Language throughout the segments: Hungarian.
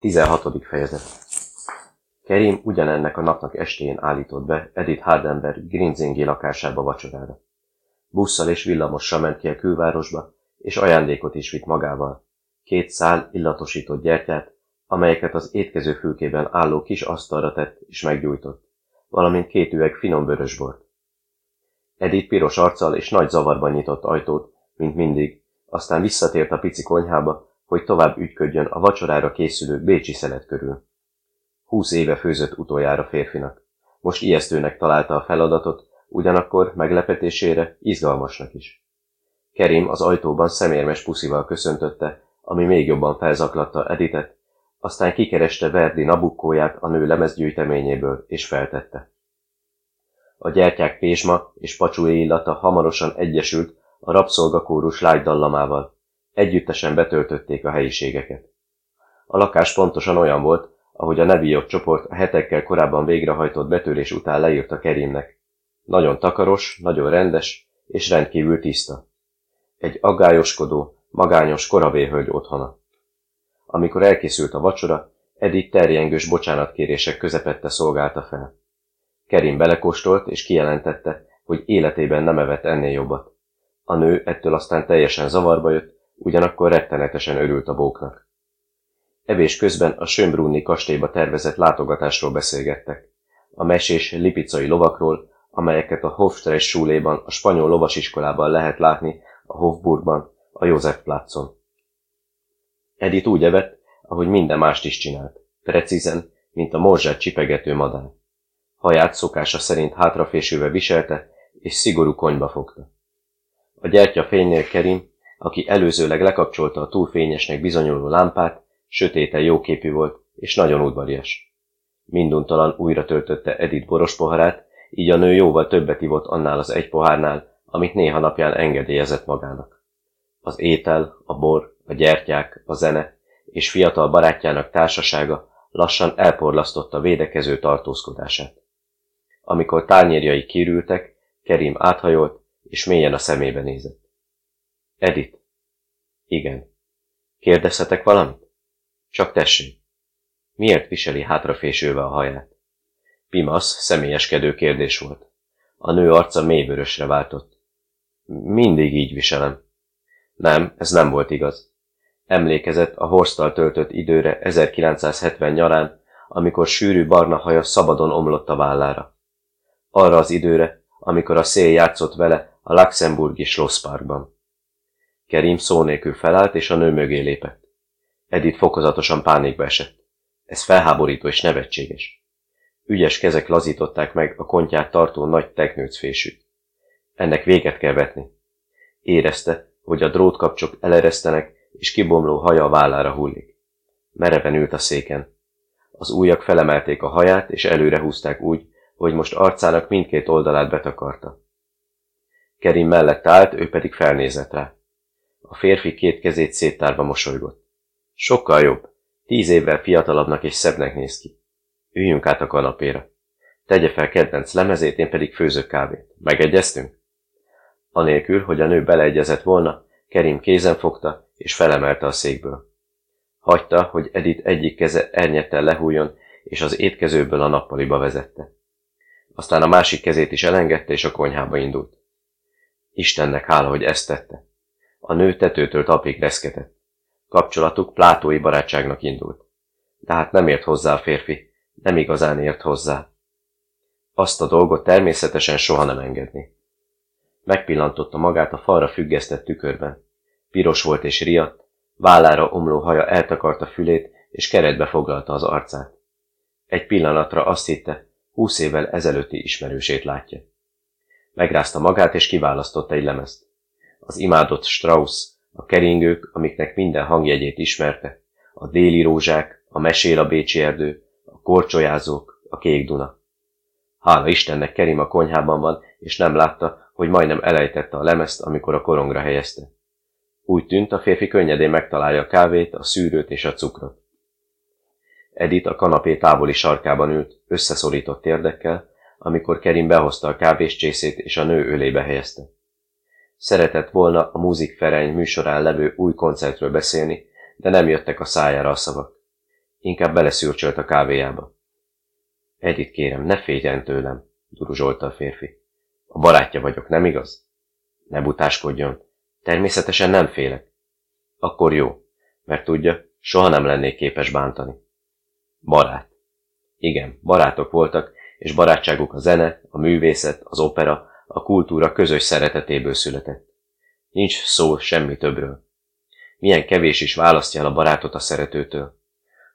16. fejezet Kerim ugyanennek a napnak estén állított be Edith Hardenberg Grinzingi lakásába vacsorára. Busszal és villamossal ment ki a külvárosba, és ajándékot is vitt magával. Két szál illatosított gyertyát, amelyeket az étkező fülkében álló kis asztalra tett és meggyújtott, valamint két üveg finom vörösbort. Edith piros arccal és nagy zavarban nyitott ajtót, mint mindig, aztán visszatért a pici konyhába, hogy tovább ügyködjön a vacsorára készülő bécsi szelet körül. Húsz éve főzött utoljára férfinak. Most ijesztőnek találta a feladatot, ugyanakkor meglepetésére izgalmasnak is. Kerim az ajtóban szemérmes puszival köszöntötte, ami még jobban felzaklatta Editet, aztán kikereste Verdi nabukkóját a nő lemezgyűjteményéből, és feltette. A gyertyák pésma és pacsúé illata hamarosan egyesült a rabszolgakórus lágy dallamával, Együttesen betöltötték a helyiségeket. A lakás pontosan olyan volt, ahogy a Neviok csoport a hetekkel korábban végrehajtott betörés után leírta Kerimnek. Nagyon takaros, nagyon rendes és rendkívül tiszta. Egy aggályoskodó, magányos korabéhölgy otthona. Amikor elkészült a vacsora, Edith terjengős bocsánatkérések közepette szolgálta fel. Kerim belekóstolt és kijelentette, hogy életében nem evett ennél jobbat. A nő ettől aztán teljesen zavarba jött, ugyanakkor rettenetesen örült a bóknak. Evés közben a Sönbrunni kastélyba tervezett látogatásról beszélgettek. A mesés lipicai lovakról, amelyeket a Hofsтрess súléban, a spanyol lovasiskolában lehet látni, a Hofburgban, a József Plácon. Edith úgy evett, ahogy minden mást is csinált, precízen, mint a morzsát csipegető madár. Haját szokása szerint hátrafésőve viselte, és szigorú konyba fogta. A gyertya fénynél Kerim aki előzőleg lekapcsolta a túlfényesnek bizonyuló lámpát, sötéten jóképű volt, és nagyon udvarias. Minduntalan újra töltötte Edith boros poharát, így a nő jóval többet ivott annál az egy pohárnál, amit néha napján engedélyezett magának. Az étel, a bor, a gyertyák, a zene és fiatal barátjának társasága lassan elporlasztotta védekező tartózkodását. Amikor tányérjai kirültek, Kerim áthajolt, és mélyen a szemébe nézett. Edith. Igen. Kérdezhetek valamit? Csak tessék. Miért viseli hátrafésülve a haját? Pimasz személyeskedő kérdés volt. A nő arca mélyvörösre váltott. Mindig így viselem. Nem, ez nem volt igaz. Emlékezett a Horstal töltött időre 1970 nyarán, amikor sűrű barna haja szabadon omlott a vállára. Arra az időre, amikor a szél játszott vele a Luxemburgi Schlossparkban. Kerim szó nélkül felállt, és a nő mögé lépett. Edith fokozatosan pánikba esett. Ez felháborító és nevetséges. Ügyes kezek lazították meg a kontját tartó nagy teknőcfésűt. Ennek véget kell vetni. Érezte, hogy a drótkapcsok eleresztenek, és kibomló haja a vállára hullik. Mereven ült a széken. Az újak felemelték a haját, és előre húzták úgy, hogy most arcának mindkét oldalát betakarta. Kerim mellett állt, ő pedig felnézett rá. A férfi két kezét széttárva mosolygott. Sokkal jobb. Tíz évvel fiatalabbnak és szebbnek néz ki. Üljünk át a kanapéra. Tegye fel kedvenc lemezét, én pedig főzök kávét. Megegyeztünk? Anélkül, hogy a nő beleegyezett volna, Kerim kézen fogta, és felemelte a székből. Hagyta, hogy Edith egyik keze ernyettel lehújjon, és az étkezőből a nappaliba vezette. Aztán a másik kezét is elengedte, és a konyhába indult. Istennek hála, hogy ezt tette. A nő tetőtől tapig reszketett. Kapcsolatuk plátói barátságnak indult. De hát nem ért hozzá a férfi, nem igazán ért hozzá. Azt a dolgot természetesen soha nem engedni. Megpillantotta magát a falra függesztett tükörben. Piros volt és riadt, vállára omló haja eltakarta fülét, és keretbe foglalta az arcát. Egy pillanatra azt hitte, húsz évvel ezelőtti ismerősét látja. Megrázta magát, és kiválasztotta egy lemezt az imádott Strauss, a keringők, amiknek minden hangjegyét ismerte, a déli rózsák, a mesél a Bécsi erdő, a korcsolyázók, a kék Duna. Hála Istennek Kerim a konyhában van, és nem látta, hogy majdnem elejtette a lemezt, amikor a korongra helyezte. Úgy tűnt, a férfi könnyedén megtalálja a kávét, a szűrőt és a cukrot. Edith a kanapé távoli sarkában ült, összeszorított érdekkel, amikor Kerim behozta a kávéscsészét és a nő ölébe helyezte. Szeretett volna a Múzik Ferenc műsorán levő új koncertről beszélni, de nem jöttek a szájára a szavak. Inkább beleszürcsölt a kávéjába. Edith kérem, ne féljen tőlem, duruzsolta a férfi. A barátja vagyok, nem igaz? Ne butáskodjon. Természetesen nem félek. Akkor jó, mert tudja, soha nem lennék képes bántani. Barát. Igen, barátok voltak, és barátságuk a zene, a művészet, az opera, a kultúra közös szeretetéből született. Nincs szó semmi többről. Milyen kevés is választja el a barátot a szeretőtől.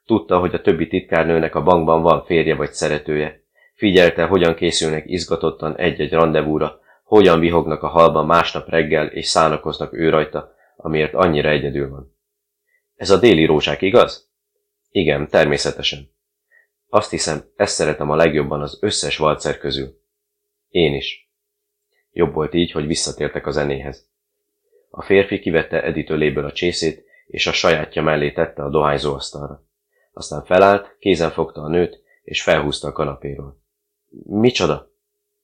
Tudta, hogy a többi titkárnőnek a bankban van férje vagy szeretője. Figyelte, hogyan készülnek izgatottan egy-egy rendezvúra, hogyan vihognak a halban másnap reggel és szánakoznak ő rajta, amiért annyira egyedül van. Ez a déli rózsák, igaz? Igen, természetesen. Azt hiszem, ezt szeretem a legjobban az összes valcer közül. Én is. Jobb volt így, hogy visszatértek a zenéhez. A férfi kivette Edith öléből a csészét, és a sajátja mellé tette a dohányzó asztalra. Aztán felállt, kézen fogta a nőt, és felhúzta a kanapéról. Micsoda?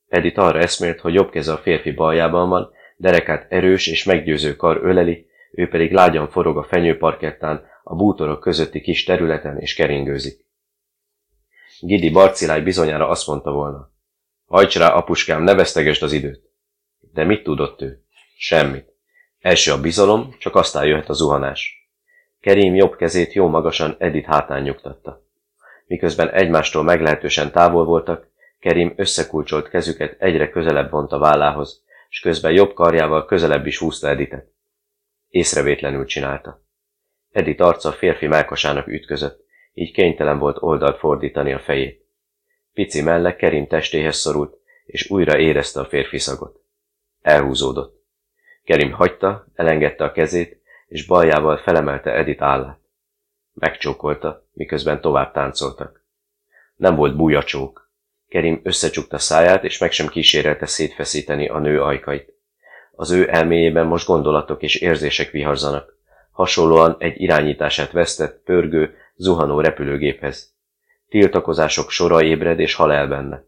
Edith arra eszmélt, hogy jobb keze a férfi baljában van, derekát erős és meggyőző kar öleli, ő pedig lágyan forog a fenyőparkettán, a bútorok közötti kis területen és keringőzik. Gidi Barciláj bizonyára azt mondta volna. Hajts rá, apuskám, ne vesztegesd az időt. De mit tudott ő? Semmit. Első a bizalom, csak aztán jöhet a zuhanás. Kerim jobb kezét jó magasan Edith hátán nyugtatta. Miközben egymástól meglehetősen távol voltak, Kerim összekulcsolt kezüket egyre közelebb vonta vállához, és közben jobb karjával közelebb is húzta Editet. Észrevétlenül csinálta. Edith arca a férfi melkasának ütközött, így kénytelen volt oldalt fordítani a fejét. Pici melle Kerim testéhez szorult, és újra érezte a férfi szagot. Elhúzódott. Kerim hagyta, elengedte a kezét, és baljával felemelte Edith állát. Megcsókolta, miközben tovább táncoltak. Nem volt bújacsók. Kerim összecsukta száját, és meg sem kísérelte szétfeszíteni a nő ajkait. Az ő elméjében most gondolatok és érzések viharzanak. Hasonlóan egy irányítását vesztett, pörgő, zuhanó repülőgéphez. Tiltakozások sora ébred és hal el benne.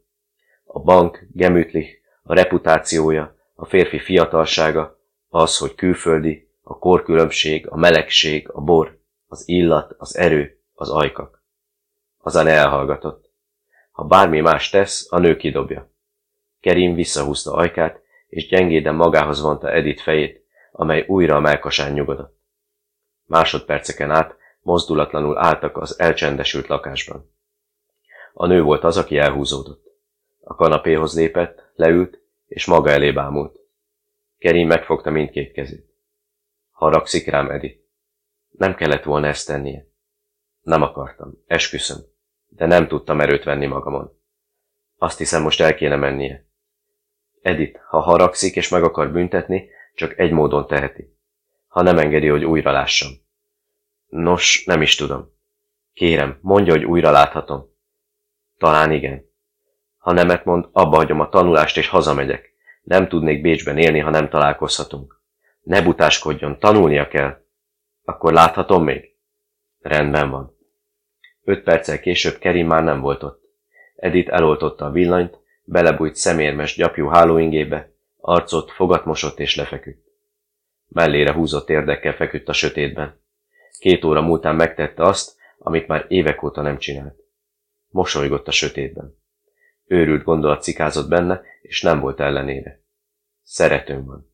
A bank, Gemütlich, a reputációja, a férfi fiatalsága, az, hogy külföldi, a korkülönbség, a melegség, a bor, az illat, az erő, az ajkak. Azán elhallgatott. Ha bármi más tesz, a nő kidobja. Kerim visszahúzta ajkát, és gyengéden magához vonta Edith fejét, amely újra a melkasán nyugodott. Másodperceken át mozdulatlanul álltak az elcsendesült lakásban. A nő volt az, aki elhúzódott. A kanapéhoz lépett, leült, és maga elé bámult. Kerim megfogta mindkét kezét. Haragszik rám, Edi. Nem kellett volna ezt tennie. Nem akartam, esküszöm, de nem tudtam erőt venni magamon. Azt hiszem, most el kéne mennie. Edith, ha haragszik és meg akar büntetni, csak egy módon teheti. Ha nem engedi, hogy újra lássam. Nos, nem is tudom. Kérem, mondja, hogy újra láthatom. Talán igen. Ha nemet mond, abba hagyom a tanulást és hazamegyek. Nem tudnék Bécsben élni, ha nem találkozhatunk. Ne butáskodjon, tanulnia kell. Akkor láthatom még? Rendben van. Öt perccel később Kerim már nem volt ott. Edith eloltotta a villanyt, belebújt szemérmes gyapjú hálóingébe, arcot fogatmosott és lefeküdt. Mellére húzott érdekkel feküdt a sötétben. Két óra múltán megtette azt, amit már évek óta nem csinált. Mosolygott a sötétben. Őrült gondolat cikázott benne, és nem volt ellenére. Szeretőm van.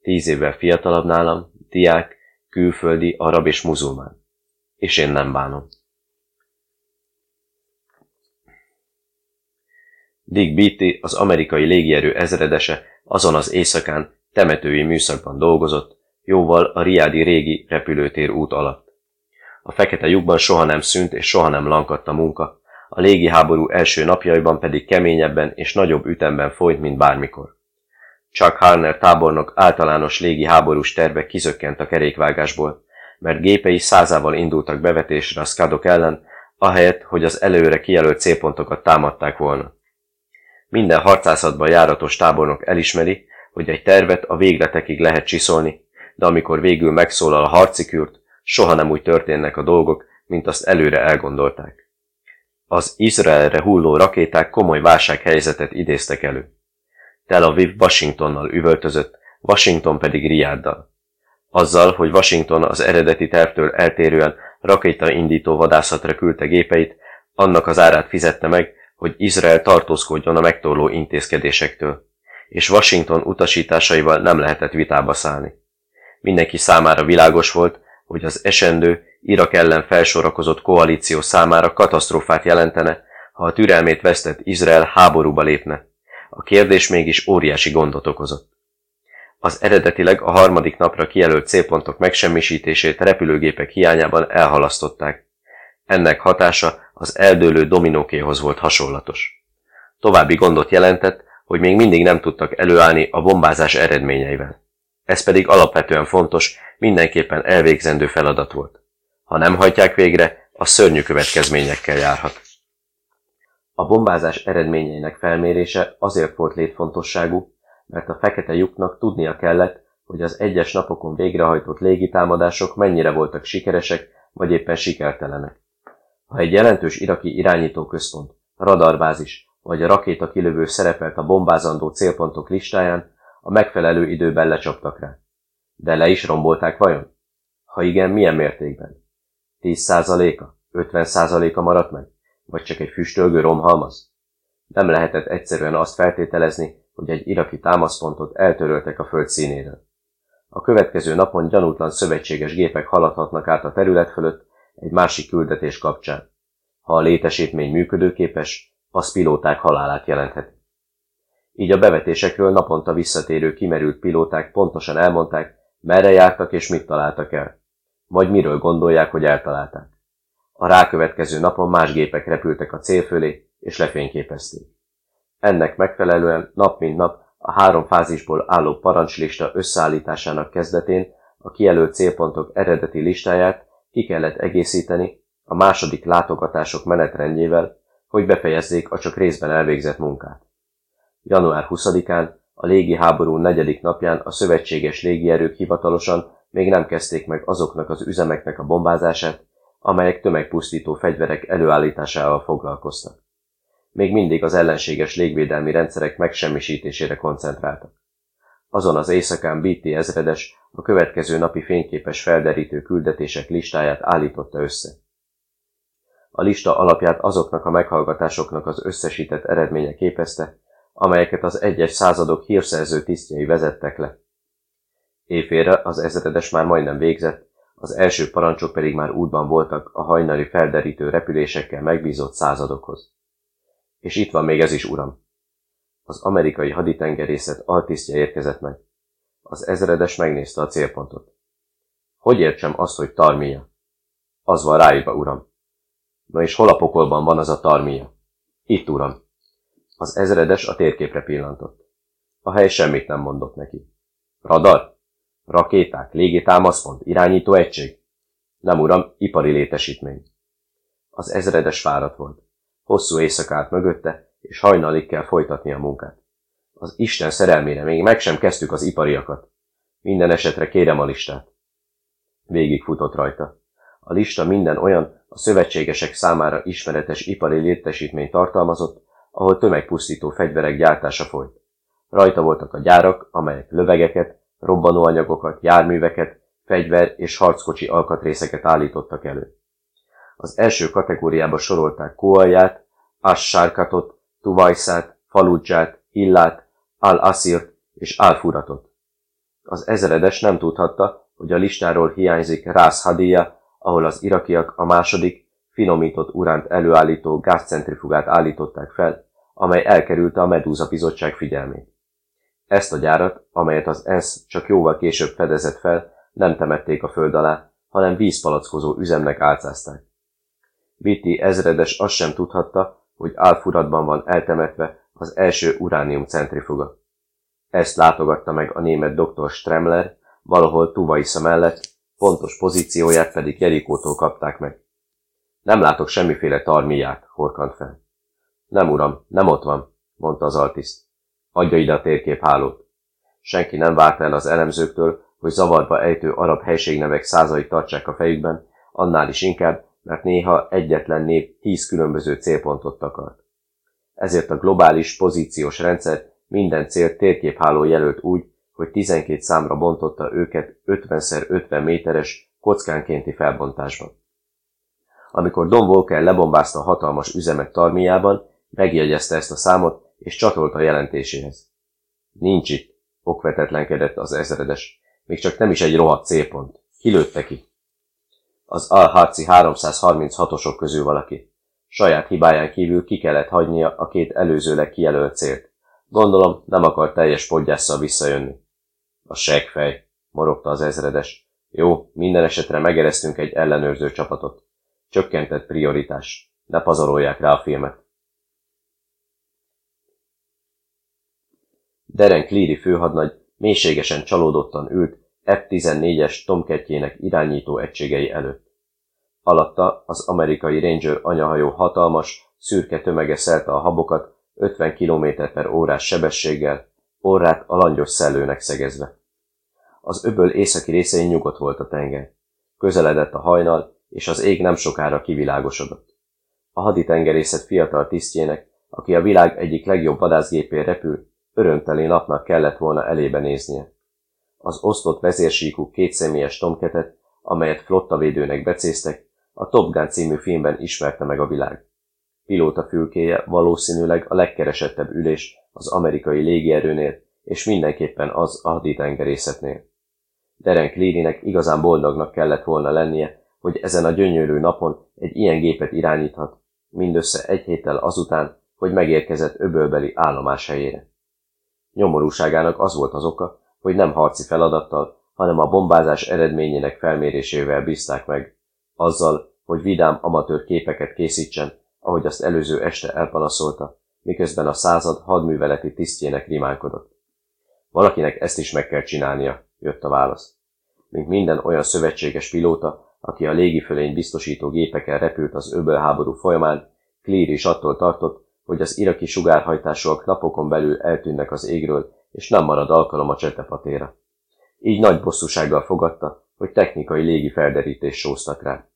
Tíz évvel fiatalabb nálam, diák, külföldi, arab és muzulmán. És én nem bánom. Dick Beatty, az amerikai légierő ezredese, azon az éjszakán temetői műszakban dolgozott, jóval a riádi régi repülőtér út alatt. A fekete lyukban soha nem szűnt és soha nem lankadt a munka, a légi háború első napjaiban pedig keményebben és nagyobb ütemben folyt, mint bármikor. Chuck Harner tábornok általános légi háborús terve kizökkent a kerékvágásból, mert gépei százával indultak bevetésre a skadok ellen, ahelyett, hogy az előre kijelölt célpontokat támadták volna. Minden harcászatban járatos tábornok elismeri, hogy egy tervet a végletekig lehet csiszolni, de amikor végül megszólal a harci kürt, soha nem úgy történnek a dolgok, mint azt előre elgondolták. Az Izraelre hulló rakéták komoly válsághelyzetet idéztek elő. Tel Aviv Washingtonnal üvöltözött, Washington pedig Riáddal. Azzal, hogy Washington az eredeti tervtől eltérően rakéta indító vadászatra küldte gépeit, annak az árát fizette meg, hogy Izrael tartózkodjon a megtorló intézkedésektől, és Washington utasításaival nem lehetett vitába szállni. Mindenki számára világos volt, hogy az esendő, Irak ellen felsorakozott koalíció számára katasztrófát jelentene, ha a türelmét vesztett Izrael háborúba lépne. A kérdés mégis óriási gondot okozott. Az eredetileg a harmadik napra kijelölt célpontok megsemmisítését repülőgépek hiányában elhalasztották. Ennek hatása az eldőlő dominókéhoz volt hasonlatos. További gondot jelentett, hogy még mindig nem tudtak előállni a bombázás eredményeivel. Ez pedig alapvetően fontos, mindenképpen elvégzendő feladat volt. Ha nem hajtják végre, a szörnyű következményekkel járhat. A bombázás eredményeinek felmérése azért volt létfontosságú, mert a fekete lyuknak tudnia kellett, hogy az egyes napokon végrehajtott légitámadások mennyire voltak sikeresek, vagy éppen sikertelenek. Ha egy jelentős iraki irányítóközpont, radarbázis vagy a rakéta kilövő szerepelt a bombázandó célpontok listáján, a megfelelő időben lecsaptak rá. De le is rombolták vajon? Ha igen, milyen mértékben? 10%-a? 50%-a maradt meg? Vagy csak egy füstölgő romhalmaz? Nem lehetett egyszerűen azt feltételezni, hogy egy iraki támaszpontot eltöröltek a föld színéről. A következő napon gyanútlan szövetséges gépek haladhatnak át a terület fölött egy másik küldetés kapcsán. Ha a létesítmény működőképes, az pilóták halálát jelentheti. Így a bevetésekről naponta visszatérő kimerült pilóták pontosan elmondták, merre jártak és mit találtak el. Vagy miről gondolják, hogy eltalálták. A rákövetkező napon más gépek repültek a cél fölé, és lefényképezték. Ennek megfelelően nap mint nap a három fázisból álló parancslista összeállításának kezdetén a kijelölt célpontok eredeti listáját ki kellett egészíteni a második látogatások menetrendjével, hogy befejezzék a csak részben elvégzett munkát. Január 20-án, a légi háború negyedik napján a szövetséges légierők hivatalosan még nem kezdték meg azoknak az üzemeknek a bombázását, amelyek tömegpusztító fegyverek előállításával foglalkoztak. Még mindig az ellenséges légvédelmi rendszerek megsemmisítésére koncentráltak. Azon az éjszakán BT ezredes a következő napi fényképes felderítő küldetések listáját állította össze. A lista alapját azoknak a meghallgatásoknak az összesített eredménye képezte, amelyeket az egyes századok hírszerző tisztjei vezettek le. Éjfélre az ezredes már majdnem végzett, az első parancsok pedig már útban voltak a hajnali felderítő repülésekkel megbízott századokhoz. És itt van még ez is, uram. Az amerikai haditengerészet altisztje érkezett meg. Az ezredes megnézte a célpontot. Hogy értsem azt, hogy tarmia? Az van ráírva, uram. Na és hol a pokolban van az a tarmia? Itt, uram. Az ezredes a térképre pillantott. A hely semmit nem mondott neki. Radar? Rakéták, légitámaszpont, irányító egység? Nem, uram, ipari létesítmény. Az ezredes fáradt volt. Hosszú éjszakát mögötte, és hajnalig kell folytatni a munkát. Az Isten szerelmére még meg sem kezdtük az ipariakat. Minden esetre kérem a listát. Végig futott rajta. A lista minden olyan, a szövetségesek számára ismeretes ipari létesítmény tartalmazott, ahol tömegpusztító fegyverek gyártása folyt. Rajta voltak a gyárak, amelyek lövegeket, robbanóanyagokat, járműveket, fegyver és harckocsi alkatrészeket állítottak elő. Az első kategóriába sorolták Kualját, As-Sárkatot, Tuvajszát, Faludzsát, Illát, Al-Asirt és Al-Furatot. Az ezredes nem tudhatta, hogy a listáról hiányzik Rász Hadia, ahol az irakiak a második, finomított uránt előállító gázcentrifugát állították fel, amely elkerülte a Medúza bizottság figyelmét. Ezt a gyárat, amelyet az ENSZ csak jóval később fedezett fel, nem temették a föld alá, hanem vízpalackozó üzemnek álcázták. Viti ezredes azt sem tudhatta, hogy álfuratban van eltemetve az első uránium centrifuga. Ezt látogatta meg a német dr. Stremler, valahol Tuvaisza mellett, pontos pozícióját pedig Jerikótól kapták meg. Nem látok semmiféle tarmiát, horkant fel. Nem, uram, nem ott van, mondta az altiszt. Adja ide a térképhálót. Senki nem várta el az elemzőktől, hogy zavarba ejtő arab helységnevek százait tartsák a fejükben, annál is inkább, mert néha egyetlen nép tíz különböző célpontot takart. Ezért a globális pozíciós rendszer minden cél térképháló jelölt úgy, hogy 12 számra bontotta őket 50x50 méteres kockánkénti felbontásban. Amikor Don Walker lebombázta a hatalmas üzemet Tarmiában, megjegyezte ezt a számot, és csatolt a jelentéséhez. Nincs itt, okvetetlenkedett az ezredes. Még csak nem is egy rohadt célpont. Kilőtte ki? Az Al-Harci 336-osok közül valaki. Saját hibáján kívül ki kellett hagynia a két előzőleg kijelölt célt. Gondolom, nem akar teljes podgyásszal visszajönni. A segfej, morogta az ezredes. Jó, minden esetre megeresztünk egy ellenőrző csapatot. Csökkentett prioritás. Ne pazarolják rá a filmet. Deren Cleary főhadnagy mélységesen csalódottan ült F-14-es Tomkettjének irányító egységei előtt. Alatta az amerikai Ranger anyahajó hatalmas, szürke tömege szelte a habokat 50 km per órás sebességgel, orrát a langyos szellőnek szegezve. Az öböl északi részén nyugodt volt a tenger. Közeledett a hajnal, és az ég nem sokára kivilágosodott. A haditengerészet fiatal tisztjének, aki a világ egyik legjobb vadászgépén repül, örömteli napnak kellett volna elébe néznie. Az osztott vezérsíkú kétszemélyes tomketet, amelyet flottavédőnek becéztek, a Top Gun című filmben ismerte meg a világ. Pilóta fülkéje valószínűleg a legkeresettebb ülés az amerikai légierőnél, és mindenképpen az a haditengerészetnél. Deren Clearynek igazán boldognak kellett volna lennie, hogy ezen a gyönyörű napon egy ilyen gépet irányíthat, mindössze egy héttel azután, hogy megérkezett öbölbeli állomás helyére. Nyomorúságának az volt az oka, hogy nem harci feladattal, hanem a bombázás eredményének felmérésével bízták meg, azzal, hogy vidám amatőr képeket készítsen, ahogy azt előző este elpanaszolta, miközben a század hadműveleti tisztjének rimánkodott. Valakinek ezt is meg kell csinálnia, jött a válasz. Mint minden olyan szövetséges pilóta, aki a légifölény biztosító gépekkel repült az öbölháború folyamán, Clear is attól tartott, hogy az iraki sugárhajtásúak napokon belül eltűnnek az égről, és nem marad alkalom a csetepatéra. Így nagy bosszúsággal fogadta, hogy technikai légi felderítést sóztak rá.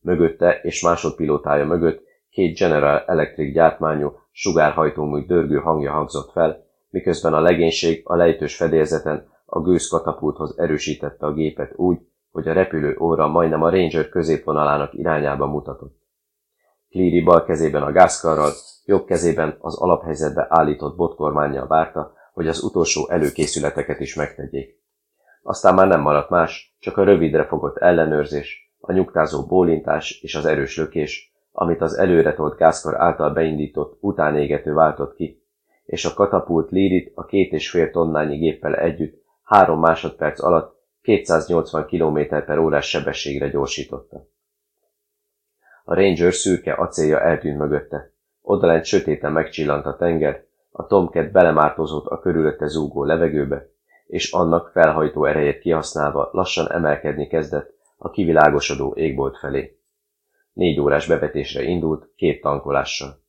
Mögötte és másodpilótája mögött két General Electric gyártmányú, sugárhajtómű dörgő hangja hangzott fel, miközben a legénység a lejtős fedélzeten a gőz katapulthoz erősítette a gépet úgy, hogy a repülő óra majdnem a Ranger középvonalának irányába mutatott. Cleary bal kezében a gázkarral, jobb kezében az alaphelyzetbe állított botkormányjal várta, hogy az utolsó előkészületeket is megtegyék. Aztán már nem maradt más, csak a rövidre fogott ellenőrzés, a nyugtázó bólintás és az erős lökés, amit az előretolt gázkar által beindított utánégető váltott ki, és a katapult Lírit a két és fél tonnányi géppel együtt három másodperc alatt 280 km per órás sebességre gyorsította. A Ranger szürke acélja eltűnt mögötte. Odalent sötéten megcsillant a tenger, a Tomcat belemártozott a körülötte zúgó levegőbe, és annak felhajtó erejét kihasználva lassan emelkedni kezdett a kivilágosodó égbolt felé. Négy órás bevetésre indult, két tankolással.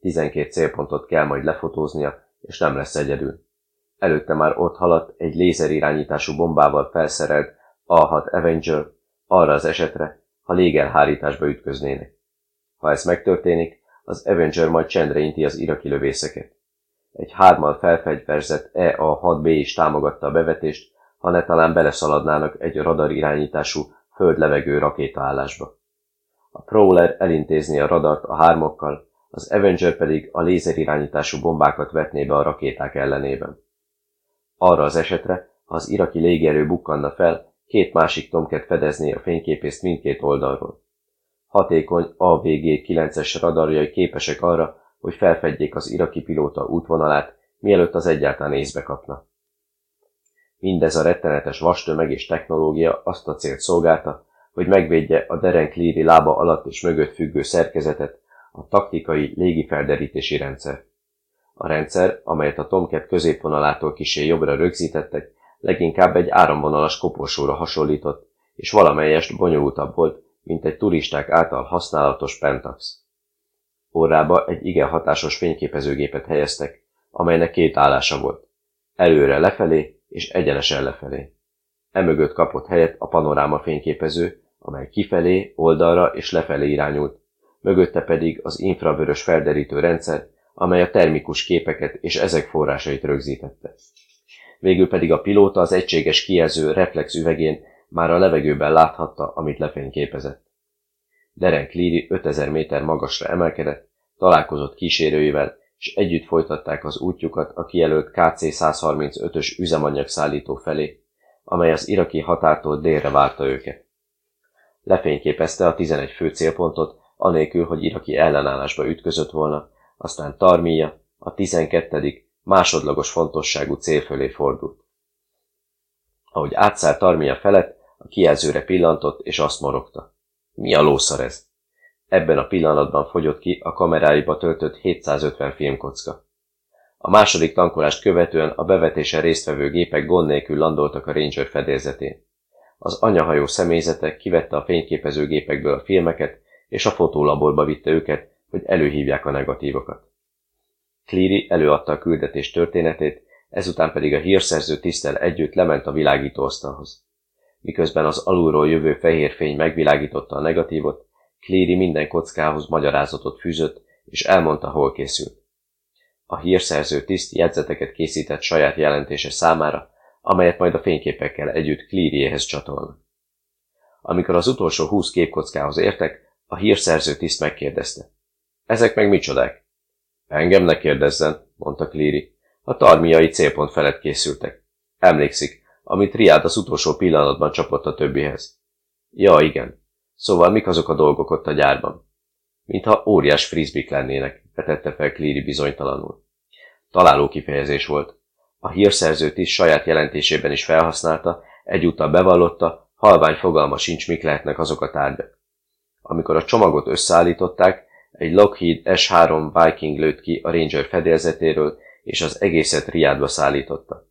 Tizenkét célpontot kell majd lefotóznia, és nem lesz egyedül. Előtte már ott haladt egy lézerirányítású bombával felszerelt A6 Avenger arra az esetre, ha légelhárításba ütköznének. Ha ez megtörténik, az Avenger majd csendre inti az iraki lövészeket. Egy hármal felfegyverzett EA-6B is támogatta a bevetést, ha ne talán beleszaladnának egy radar irányítású föld-levegő rakétaállásba. A Prowler elintézni a radart a hármokkal, az Avenger pedig a lézerirányítású bombákat vetné be a rakéták ellenében. Arra az esetre, ha az iraki légierő bukkanna fel, két másik tomket fedezné a fényképészt mindkét oldalról. Hatékony AVG-9-es radarjai képesek arra, hogy felfedjék az iraki pilóta útvonalát, mielőtt az egyáltalán észbe kapna. Mindez a rettenetes vastömeg és technológia azt a célt szolgálta, hogy megvédje a Deren Cleary lába alatt és mögött függő szerkezetet, a taktikai légifelderítési rendszer. A rendszer, amelyet a Tomcat középvonalától kisé jobbra rögzítettek, leginkább egy áramvonalas koporsóra hasonlított, és valamelyest bonyolultabb volt, mint egy turisták által használatos Pentax. Orrába egy igen hatásos fényképezőgépet helyeztek, amelynek két állása volt. Előre lefelé és egyenesen lefelé. Emögött kapott helyet a panoráma fényképező, amely kifelé, oldalra és lefelé irányult, mögötte pedig az infravörös felderítő rendszer, amely a termikus képeket és ezek forrásait rögzítette. Végül pedig a pilóta az egységes kijelző reflex üvegén már a levegőben láthatta, amit lefényképezett. Deren Cleary 5000 méter magasra emelkedett, találkozott kísérőivel, és együtt folytatták az útjukat a kijelölt KC-135-ös üzemanyagszállító felé, amely az iraki határtól délre várta őket. Lefényképezte a 11 fő célpontot, anélkül, hogy iraki ellenállásba ütközött volna, aztán Tarmia, a 12. másodlagos fontosságú cél fölé fordult. Ahogy átszállt Tarmia felett, a kijelzőre pillantott, és azt morogta. Mi a lószar ez? Ebben a pillanatban fogyott ki a kameráiba töltött 750 filmkocka. A második tankolást követően a bevetésen résztvevő gépek gond nélkül landoltak a Ranger fedélzetén. Az anyahajó személyzete kivette a fényképezőgépekből a filmeket, és a fotólaborba vitte őket, hogy előhívják a negatívokat. Cleary előadta a küldetés történetét, ezután pedig a hírszerző tisztel együtt lement a világítóasztalhoz. Miközben az alulról jövő fehér fény megvilágította a negatívot, Cleary minden kockához magyarázatot fűzött, és elmondta, hol készült. A hírszerző tiszt jegyzeteket készített saját jelentése számára, amelyet majd a fényképekkel együtt Clearyéhez csatolnak. Amikor az utolsó húsz képkockához értek, a hírszerző tiszt megkérdezte. Ezek meg micsodák? Engem ne kérdezzen, mondta Cleary. A tarmiai célpont felett készültek. Emlékszik, amit Riád az utolsó pillanatban csapott a többihez. Ja, igen. Szóval mik azok a dolgok ott a gyárban? Mintha óriás frisbik lennének, vetette fel Cleary bizonytalanul. Találó kifejezés volt. A hírszerző is saját jelentésében is felhasználta, egyúttal bevallotta, halvány fogalma sincs, mik lehetnek azok a tárgyak. Amikor a csomagot összeállították, egy Lockheed S3 Viking lőtt ki a Ranger fedélzetéről, és az egészet Riádba szállította.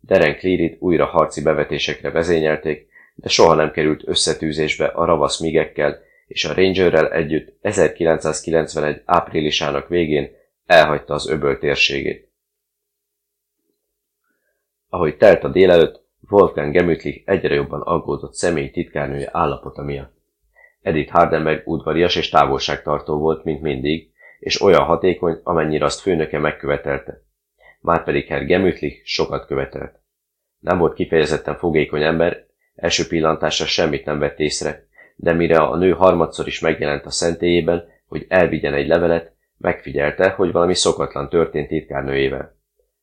Deren Cleary-t újra harci bevetésekre vezényelték, de soha nem került összetűzésbe a ravasz migekkel, és a Rangerrel együtt 1991 áprilisának végén elhagyta az öböl térségét. Ahogy telt a délelőtt, Wolfgang Gemütlich egyre jobban aggódott személy titkárnője állapota miatt. Edith Hardenberg udvarias és távolságtartó volt, mint mindig, és olyan hatékony, amennyire azt főnöke megkövetelte. Márpedig Herr Gemütlich sokat követelt. Nem volt kifejezetten fogékony ember, első pillantásra semmit nem vett észre, de mire a nő harmadszor is megjelent a szentélyében, hogy elvigyen egy levelet, megfigyelte, hogy valami szokatlan történt titkárnőjével.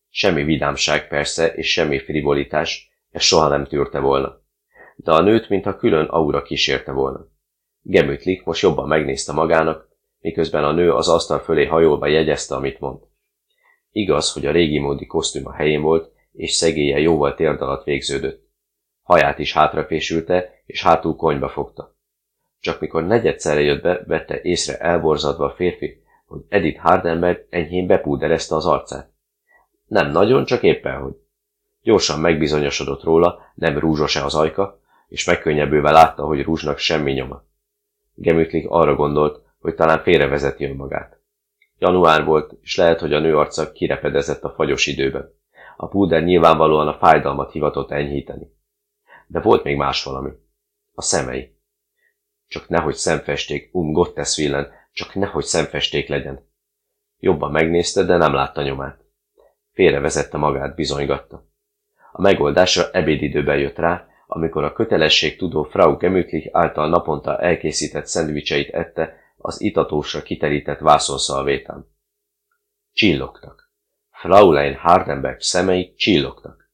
Semmi vidámság persze, és semmi frivolitás, ezt soha nem tűrte volna. De a nőt, mintha külön aura kísérte volna. Gemütlik most jobban megnézte magának, miközben a nő az asztal fölé hajolva jegyezte, amit mond. Igaz, hogy a régi módi kosztüm a helyén volt, és szegélye jóval térd alatt végződött. Haját is hátrafésülte, és hátul konyba fogta. Csak mikor negyedszerre jött be, vette észre elborzadva a férfi, hogy Edith Hardenberg enyhén bepúderezte az arcát. Nem nagyon, csak éppen hogy. Gyorsan megbizonyosodott róla, nem rúzsos-e az ajka, és megkönnyebbülve látta, hogy rúzsnak semmi nyoma. Gemütlik arra gondolt, hogy talán félrevezeti önmagát. Január volt, és lehet, hogy a nő arca kirepedezett a fagyos időben. A púder nyilvánvalóan a fájdalmat hivatott enyhíteni. De volt még más valami. A szemei. Csak nehogy szemfesték, um Gottes Willen, csak nehogy szemfesték legyen. Jobban megnézte, de nem látta nyomát. Félre vezette magát, bizonygatta. A megoldásra ebédidőben jött rá, amikor a kötelesség tudó Frau Gemütlich által naponta elkészített szendvicseit ette az itatósra kiterített vászonszalvétán. Csillogtak. Fraulein Hardenberg szemei csillogtak.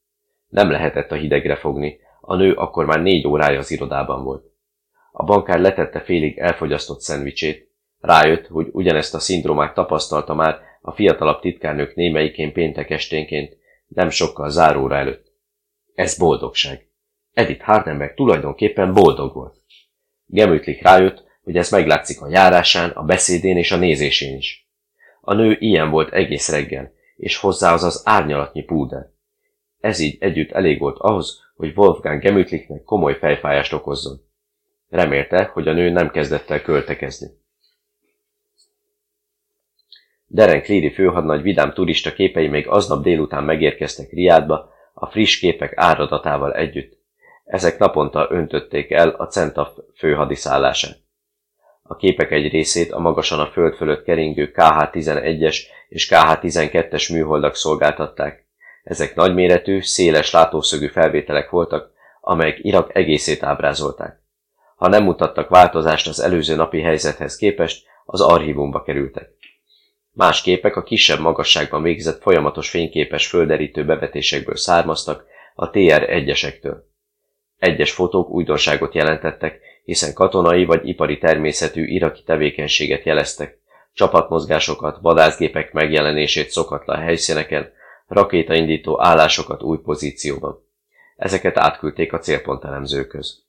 Nem lehetett a hidegre fogni, a nő akkor már négy órája az irodában volt. A bankár letette félig elfogyasztott szendvicsét, rájött, hogy ugyanezt a szindrómát tapasztalta már a fiatalabb titkárnők némelyikén péntek esténként, nem sokkal záróra előtt. Ez boldogság. Edith Hardenberg tulajdonképpen boldog volt. Gemütlich rájött, hogy ez meglátszik a járásán, a beszédén és a nézésén is. A nő ilyen volt egész reggel, és hozzá az az árnyalatnyi púder. Ez így együtt elég volt ahhoz, hogy Wolfgang Gemütlichnek komoly fejfájást okozzon. Remélte, hogy a nő nem kezdett el költekezni. Deren Cleary főhadnagy vidám turista képei még aznap délután megérkeztek Riádba, a friss képek áradatával együtt. Ezek naponta öntötték el a Centa főhadiszállását. A képek egy részét a magasan a föld fölött keringő KH-11-es és KH-12-es műholdak szolgáltatták. Ezek nagyméretű, széles látószögű felvételek voltak, amelyek Irak egészét ábrázolták. Ha nem mutattak változást az előző napi helyzethez képest, az archívumba kerültek. Más képek a kisebb magasságban végzett folyamatos fényképes földerítő bevetésekből származtak, a TR-1-esektől. Egyes fotók újdonságot jelentettek, hiszen katonai vagy ipari természetű iraki tevékenységet jeleztek, csapatmozgásokat, vadászgépek megjelenését szokatlan helyszíneken, rakétaindító állásokat új pozícióban. Ezeket átküldték a célpontelemzőköz.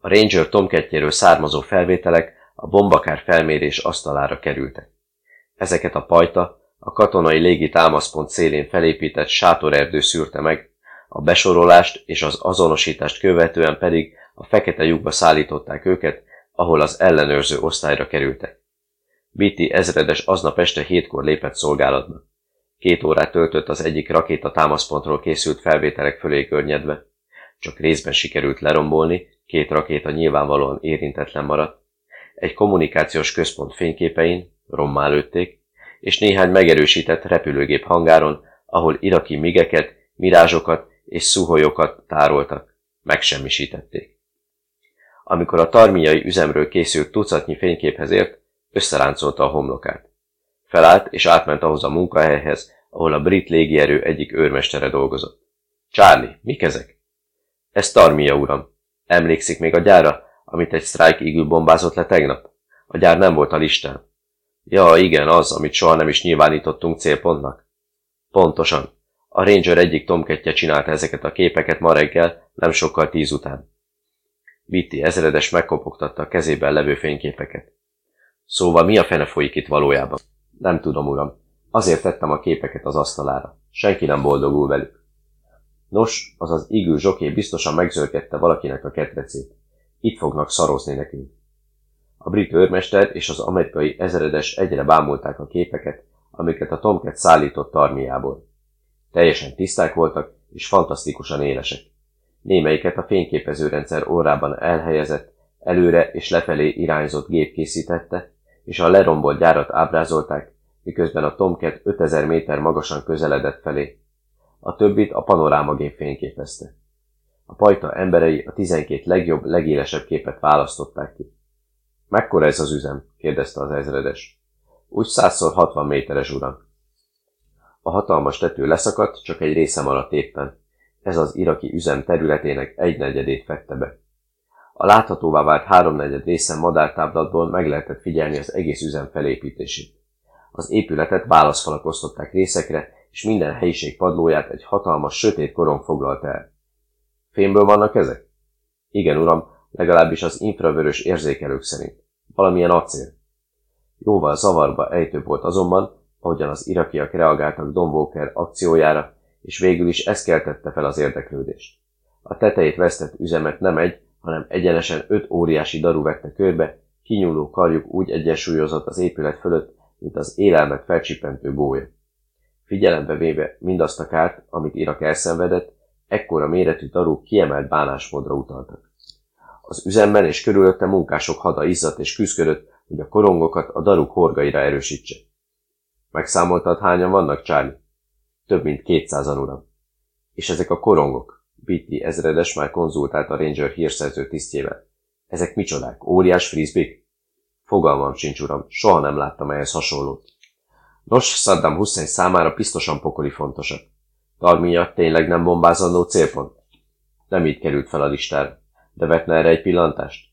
A Ranger tomkettjéről származó felvételek a bombakár felmérés asztalára kerültek. Ezeket a pajta a katonai légi támaszpont szélén felépített sátorerdő szűrte meg, a besorolást és az azonosítást követően pedig a fekete lyukba szállították őket, ahol az ellenőrző osztályra kerültek. Biti ezredes aznap este hétkor lépett szolgálatba. Két órát töltött az egyik rakéta támaszpontról készült felvételek fölé környedve. Csak részben sikerült lerombolni, két rakéta nyilvánvalóan érintetlen maradt. Egy kommunikációs központ fényképein, rommá lőtték, és néhány megerősített repülőgép hangáron, ahol iraki migeket, mirázsokat és szuholyokat tároltak, megsemmisítették. Amikor a tarmiai üzemről készült tucatnyi fényképhez ért, összeráncolta a homlokát. Felállt és átment ahhoz a munkahelyhez, ahol a brit légierő egyik őrmestere dolgozott. Charlie, mik ezek? Ez Tarmia, uram. Emlékszik még a gyára, amit egy Strike Eagle bombázott le tegnap? A gyár nem volt a listán. Ja, igen, az, amit soha nem is nyilvánítottunk célpontnak. Pontosan. A Ranger egyik tomkettje csinálta ezeket a képeket ma reggel, nem sokkal tíz után. Vitti ezredes megkopogtatta a kezében levő fényképeket. Szóval mi a fene folyik itt valójában? Nem tudom, uram. Azért tettem a képeket az asztalára. Senki nem boldogul velük. Nos, az az igül zsoké biztosan megzörgette valakinek a ketrecét. Itt fognak szarozni nekünk. A brit őrmester és az amerikai ezredes egyre bámulták a képeket, amiket a Tomcat szállított armiából. Teljesen tiszták voltak, és fantasztikusan élesek. Némelyiket a fényképezőrendszer órában elhelyezett, előre és lefelé irányzott gép készítette, és a lerombolt gyárat ábrázolták, miközben a Tomcat 5000 méter magasan közeledett felé. A többit a panorámagép fényképezte. A pajta emberei a 12 legjobb, legélesebb képet választották ki. Mekkora ez az üzem? kérdezte az ezredes. Úgy 160 méteres, uram. A hatalmas tető leszakadt, csak egy része maradt éppen. Ez az iraki üzem területének egynegyedét fette be. A láthatóvá vált háromnegyed részen madártáblatból meg lehetett figyelni az egész üzem felépítését. Az épületet válaszfalak osztották részekre, és minden helyiség padlóját egy hatalmas, sötét korong foglalt el. Fémből vannak ezek? Igen, uram, legalábbis az infravörös érzékelők szerint. Valamilyen acél. Jóval zavarba ejtő volt azonban, ahogyan az irakiak reagáltak Don Walker akciójára, és végül is ez keltette fel az érdeklődést. A tetejét vesztett üzemet nem egy, hanem egyenesen öt óriási daru vette körbe, kinyúló karjuk úgy egyensúlyozott az épület fölött, mint az élelmet felcsippentő bója. Figyelembe véve mindazt a kárt, amit Irak elszenvedett, ekkora méretű darúk kiemelt bánásmódra utaltak. Az üzemben és körülötte munkások hada izzadt és küzdködött, hogy a korongokat a daruk horgaira erősítse. Megszámoltad, hányan vannak, Charlie? Több mint kétszázan, uram. És ezek a korongok? Bitti ezredes már konzultált a Ranger hírszerző tisztjével. Ezek micsodák? Óriás frisbee Fogalmam sincs, uram, soha nem láttam ehhez hasonlót. Nos, Saddam Hussein számára biztosan pokoli fontosak. Tarmia tényleg nem bombázandó célpont? Nem így került fel a listára, de vetne erre egy pillantást?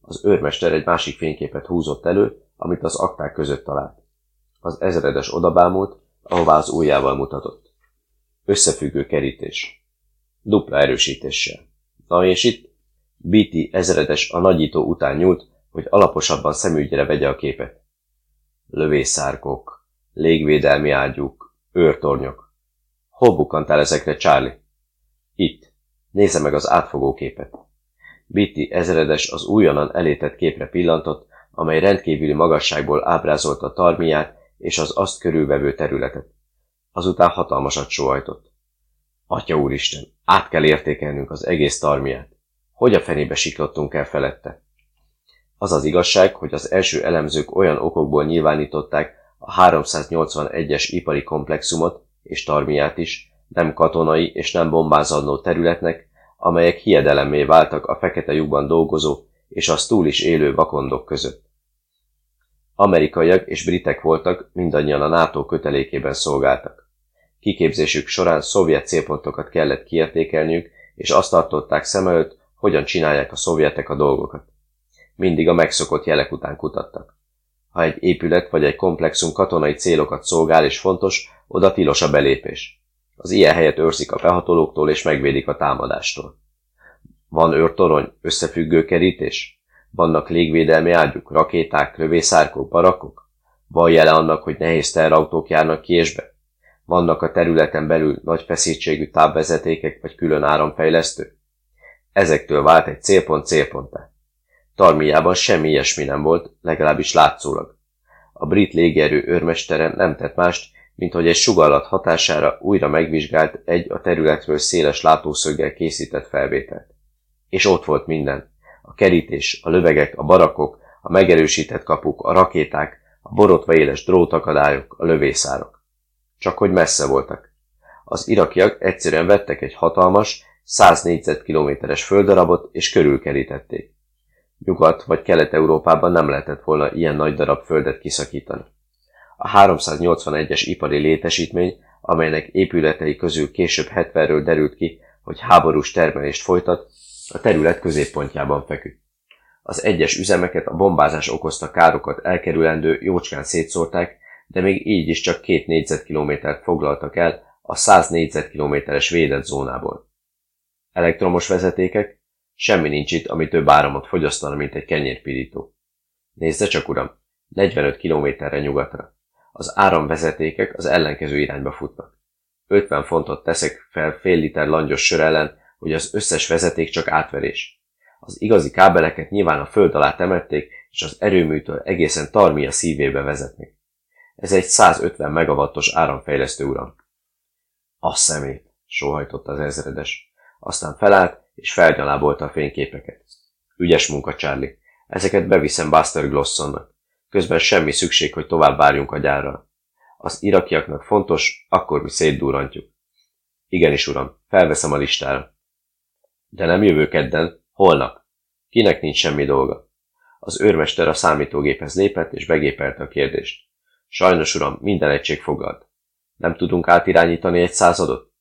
Az őrmester egy másik fényképet húzott elő, amit az akták között talált. Az ezredes odabámult, ahová az ujjával mutatott. Összefüggő kerítés. Dupla erősítéssel. Na és itt? BT ezredes a nagyító után nyúlt, hogy alaposabban szemügyre vegye a képet. Lövészárkok, légvédelmi ágyúk, őrtornyok. Hol bukkantál ezekre, Charlie? Itt. Nézze meg az átfogó képet. BT ezredes az újonnan elétett képre pillantott, amely rendkívüli magasságból ábrázolta tarmiát és az azt körülvevő területet. Azután hatalmasat sóhajtott. Atya úristen, át kell értékelnünk az egész tarmiát. Hogy a fenébe siklottunk el felette? Az az igazság, hogy az első elemzők olyan okokból nyilvánították a 381-es ipari komplexumot és tarmiát is, nem katonai és nem bombázandó területnek, amelyek hiedelemmé váltak a fekete lyukban dolgozó és az túl is élő vakondok között. Amerikaiak és britek voltak, mindannyian a NATO kötelékében szolgáltak. Kiképzésük során szovjet célpontokat kellett kiértékelniük, és azt tartották szem előtt, hogyan csinálják a szovjetek a dolgokat. Mindig a megszokott jelek után kutattak. Ha egy épület vagy egy komplexum katonai célokat szolgál és fontos, oda tilos a belépés. Az ilyen helyet őrzik a behatolóktól és megvédik a támadástól. Van őrtorony, összefüggő kerítés? Vannak légvédelmi ágyuk, rakéták, lövészárkok, barakok? Van jele annak, hogy nehéz terautók járnak ki és be? Vannak a területen belül nagy feszítségű távvezetékek vagy külön áramfejlesztő? Ezektől vált egy célpont célponttá. Tarmiában semmi ilyesmi nem volt, legalábbis látszólag. A brit légierő őrmestere nem tett mást, mint hogy egy sugallat hatására újra megvizsgált egy a területről széles látószöggel készített felvételt. És ott volt minden. A kerítés, a lövegek, a barakok, a megerősített kapuk, a rakéták, a borotva éles drótakadályok, a lövészárok. Csak hogy messze voltak. Az irakiak egyszerűen vettek egy hatalmas, 100 négyzetkilométeres földdarabot és körülkerítették. Nyugat vagy Kelet-Európában nem lehetett volna ilyen nagy darab földet kiszakítani. A 381-es ipari létesítmény, amelynek épületei közül később 70-ről derült ki, hogy háborús termelést folytat, a terület középpontjában feküdt. Az egyes üzemeket a bombázás okozta károkat elkerülendő jócskán szétszórták, de még így is csak két négyzetkilométert foglaltak el a 100 négyzetkilométeres védett zónából. Elektromos vezetékek, semmi nincs itt, ami több áramot fogyasztana, mint egy kenyérpirító. Nézze csak, uram, 45 kilométerre nyugatra. Az áramvezetékek az ellenkező irányba futnak. 50 fontot teszek fel fél liter langyos sör ellen, hogy az összes vezeték csak átverés. Az igazi kábeleket nyilván a föld alá temették, és az erőműtől egészen Tarmia szívébe vezetnek. Ez egy 150 megawattos áramfejlesztő uram. A szemét, sóhajtott az ezredes. Aztán felállt, és felgyalábolta a fényképeket. Ügyes munka, Charlie. Ezeket beviszem Buster Glossonnak. Közben semmi szükség, hogy tovább várjunk a gyárral. Az irakiaknak fontos, akkor mi szétdurrantjuk. Igenis, uram, felveszem a listára. De nem jövő kedden, holnap. Kinek nincs semmi dolga? Az őrmester a számítógéphez lépett, és begépelte a kérdést. Sajnos, uram, minden egység foglalt. Nem tudunk átirányítani egy századot?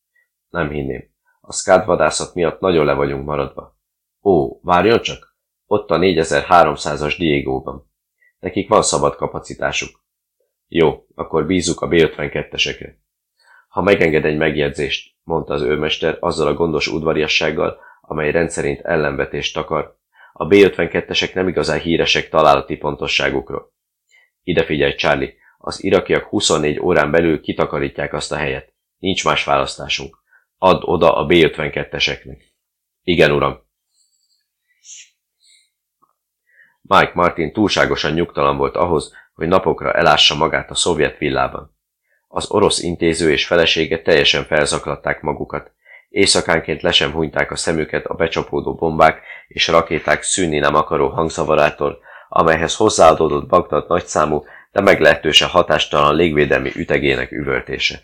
Nem hinném. A skád vadászat miatt nagyon le vagyunk maradva. Ó, várjon csak! Ott a 4300-as Diego-ban. Nekik van szabad kapacitásuk. Jó, akkor bízunk a B-52-esekre. Ha megenged egy megjegyzést, mondta az őrmester azzal a gondos udvariassággal, amely rendszerint ellenvetést takar, a B-52-esek nem igazán híresek találati pontosságukról. Ide figyelj, Charlie, az irakiak 24 órán belül kitakarítják azt a helyet. Nincs más választásunk. Add oda a B-52-eseknek. Igen, uram. Mike Martin túlságosan nyugtalan volt ahhoz, hogy napokra elássa magát a szovjet villában. Az orosz intéző és felesége teljesen felzaklatták magukat. Éjszakánként le sem hunyták a szemüket a becsapódó bombák és rakéták szűnni nem akaró hangzavarától, amelyhez hozzáadódott Bagdad nagyszámú, de meglehetősen hatástalan légvédelmi ütegének üvöltése.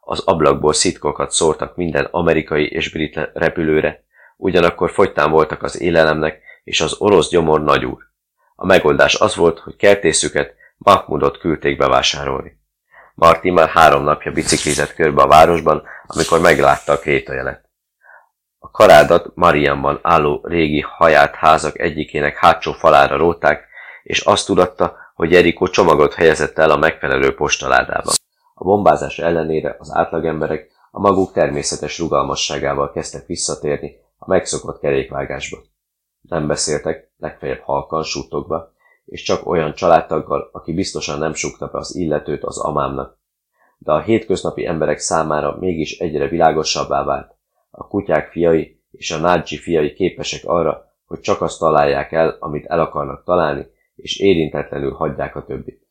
Az ablakból szitkokat szórtak minden amerikai és brit repülőre, ugyanakkor fogytán voltak az élelemnek, és az orosz gyomor nagyúr. A megoldás az volt, hogy kertészüket, Mahmudot küldték bevásárolni. Martin már három napja biciklizett körbe a városban, amikor meglátta a krétajelet. A karádat Marianban álló régi hajált házak egyikének hátsó falára rótták, és azt tudatta, hogy Erikó csomagot helyezett el a megfelelő postaládában. A bombázás ellenére az átlagemberek a maguk természetes rugalmasságával kezdtek visszatérni a megszokott kerékvágásba. Nem beszéltek, legfeljebb halkan, suttogva, és csak olyan családtaggal, aki biztosan nem sukta be az illetőt az amámnak. De a hétköznapi emberek számára mégis egyre világosabbá vált. A kutyák fiai és a nádzsi fiai képesek arra, hogy csak azt találják el, amit el akarnak találni, és érintetlenül hagyják a többit.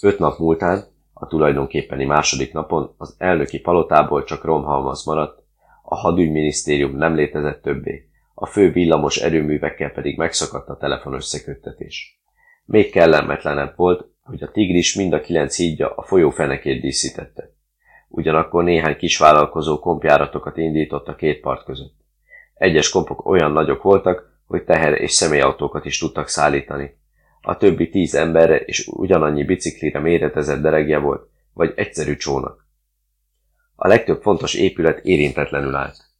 Öt nap múltán, a tulajdonképpeni második napon az elnöki palotából csak romhalmaz maradt, a hadügyminisztérium nem létezett többé, a fő villamos erőművekkel pedig megszakadt a telefonösszeköttetés. Még kellemetlenebb volt, hogy a tigris mind a kilenc hídja a folyó fenekét díszítette. Ugyanakkor néhány kisvállalkozó kompjáratokat indított a két part között. Egyes kompok olyan nagyok voltak, hogy teher és személyautókat is tudtak szállítani. A többi tíz emberre és ugyanannyi biciklire méretezett deregje volt, vagy egyszerű csónak. A legtöbb fontos épület érintetlenül állt.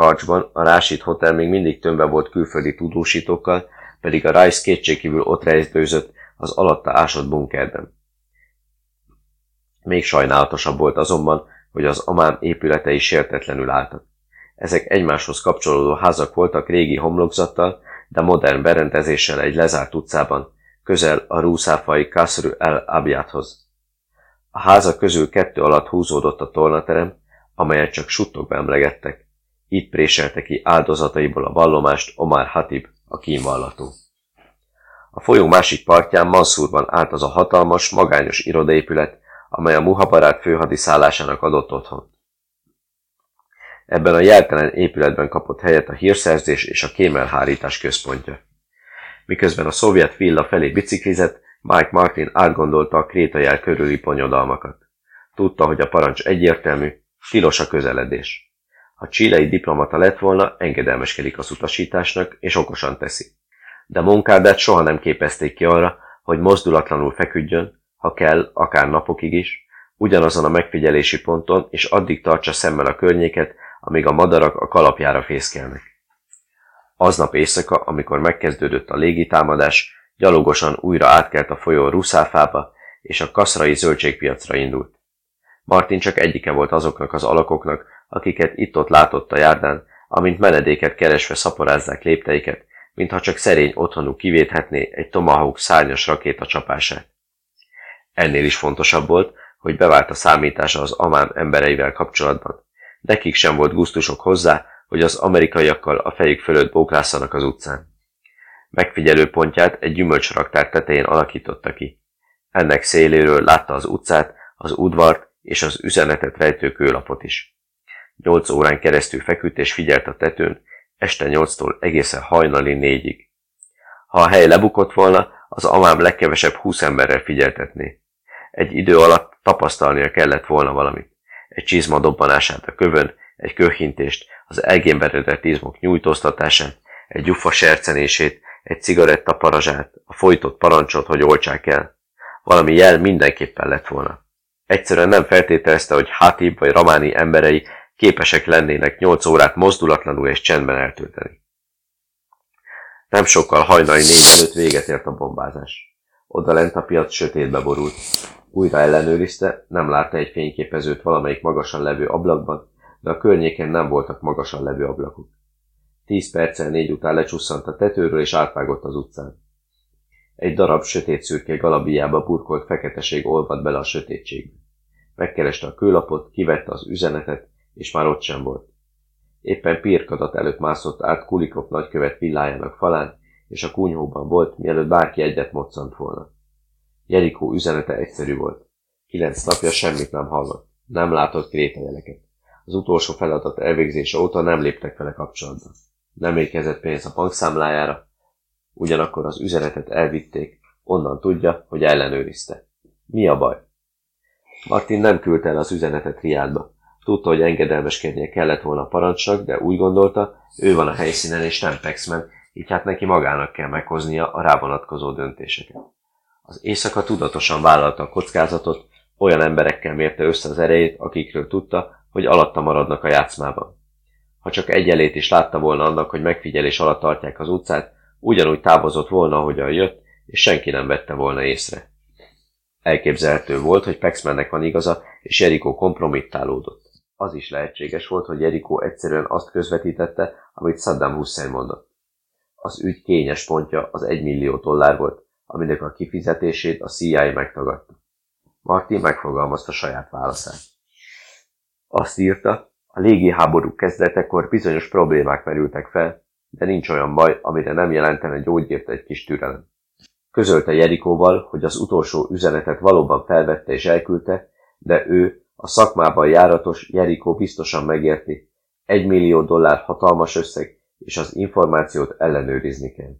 Karcsban a Rásit Hotel még mindig tömve volt külföldi tudósítókkal, pedig a Rice kétségkívül ott rejtőzött az alatta ásott bunkerben. Még sajnálatosabb volt azonban, hogy az amám épületei sértetlenül álltak. Ezek egymáshoz kapcsolódó házak voltak régi homlokzattal, de modern berendezéssel egy lezárt utcában, közel a rúszáfai Kasru el Abjáthoz. A házak közül kettő alatt húzódott a tornaterem, amelyet csak suttogva emlegettek. Itt préselte ki áldozataiból a vallomást Omar Hatib, a kínvallató. A folyó másik partján Mansurban állt az a hatalmas, magányos irodaépület, amely a muhabarát főhadiszállásának adott otthon. Ebben a jeltelen épületben kapott helyet a hírszerzés és a kémelhárítás központja. Miközben a szovjet villa felé biciklizett, Mike Martin átgondolta a krétajel körüli ponyodalmakat. Tudta, hogy a parancs egyértelmű, tilos a közeledés. Ha csilei diplomata lett volna, engedelmeskedik az utasításnak, és okosan teszi. De munkádát soha nem képezték ki arra, hogy mozdulatlanul feküdjön, ha kell, akár napokig is, ugyanazon a megfigyelési ponton, és addig tartsa szemmel a környéket, amíg a madarak a kalapjára fészkelnek. Aznap éjszaka, amikor megkezdődött a légitámadás, gyalogosan újra átkelt a folyó Ruszáfába, és a kaszrai zöldségpiacra indult. Martin csak egyike volt azoknak az alakoknak, akiket itt-ott látott a járdán, amint menedéket keresve szaporázzák lépteiket, mintha csak szerény otthonuk kivéthetné egy Tomahawk szárnyas rakéta csapását. Ennél is fontosabb volt, hogy bevált a számítása az amám embereivel kapcsolatban. Nekik sem volt gusztusok hozzá, hogy az amerikaiakkal a fejük fölött bóklászanak az utcán. Megfigyelő pontját egy gyümölcsraktár tetején alakította ki. Ennek széléről látta az utcát, az udvart és az üzenetet rejtő kőlapot is. Nyolc órán keresztül feküdt és figyelt a tetőn, este nyolctól egészen hajnali négyig. Ha a hely lebukott volna, az amám legkevesebb húsz emberrel figyeltetné. Egy idő alatt tapasztalnia kellett volna valamit. Egy csizma dobbanását a kövön, egy köhintést, az elgémberedett izmok nyújtóztatását, egy gyufa sercenését, egy cigaretta parazsát, a folytott parancsot, hogy oltsák el. Valami jel mindenképpen lett volna. Egyszerűen nem feltételezte, hogy Hatib vagy Ramáni emberei képesek lennének nyolc órát mozdulatlanul és csendben eltölteni. Nem sokkal hajnali négy előtt véget ért a bombázás. Oda lent a piac sötétbe borult. Újra ellenőrizte, nem látta egy fényképezőt valamelyik magasan levő ablakban, de a környéken nem voltak magasan levő ablakok. Tíz perccel négy után lecsusszant a tetőről és átvágott az utcán. Egy darab sötét szürke galabiába burkolt feketeség olvadt bele a sötétségbe. Megkereste a kőlapot, kivette az üzenetet, és már ott sem volt. Éppen pirkadat előtt mászott át Kulikov nagykövet villájának falán, és a kunyhóban volt, mielőtt bárki egyet moccant volna. Jerikó üzenete egyszerű volt. Kilenc napja semmit nem hallott. Nem látott krétajeleket. Az utolsó feladat elvégzése óta nem léptek vele kapcsolatba. Nem érkezett pénz a bankszámlájára, ugyanakkor az üzenetet elvitték, onnan tudja, hogy ellenőrizte. Mi a baj? Martin nem küldte el az üzenetet Riádba. Tudta, hogy engedelmeskednie kellett volna a parancsnak, de úgy gondolta, ő van a helyszínen és nem Pexman, így hát neki magának kell meghoznia a rávonatkozó döntéseket. Az éjszaka tudatosan vállalta a kockázatot, olyan emberekkel mérte össze az erejét, akikről tudta, hogy alatta maradnak a játszmában. Ha csak egy elét is látta volna annak, hogy megfigyelés alatt tartják az utcát, ugyanúgy távozott volna, ahogyan jött, és senki nem vette volna észre. Elképzelhető volt, hogy Pexmannek van igaza, és Jerikó kompromittálódott. Az is lehetséges volt, hogy Jerikó egyszerűen azt közvetítette, amit Saddam Hussein mondott. Az ügy kényes pontja az egy millió dollár volt, aminek a kifizetését a CIA megtagadta. Martin megfogalmazta saját válaszát. Azt írta, a légi háború kezdetekor bizonyos problémák merültek fel, de nincs olyan baj, amire nem jelentene gyógyírt egy kis türelem. Közölte Jerikóval, hogy az utolsó üzenetet valóban felvette és elküldte, de ő, a szakmában járatos Jerikó biztosan megérti. Egy millió dollár hatalmas összeg, és az információt ellenőrizni kell.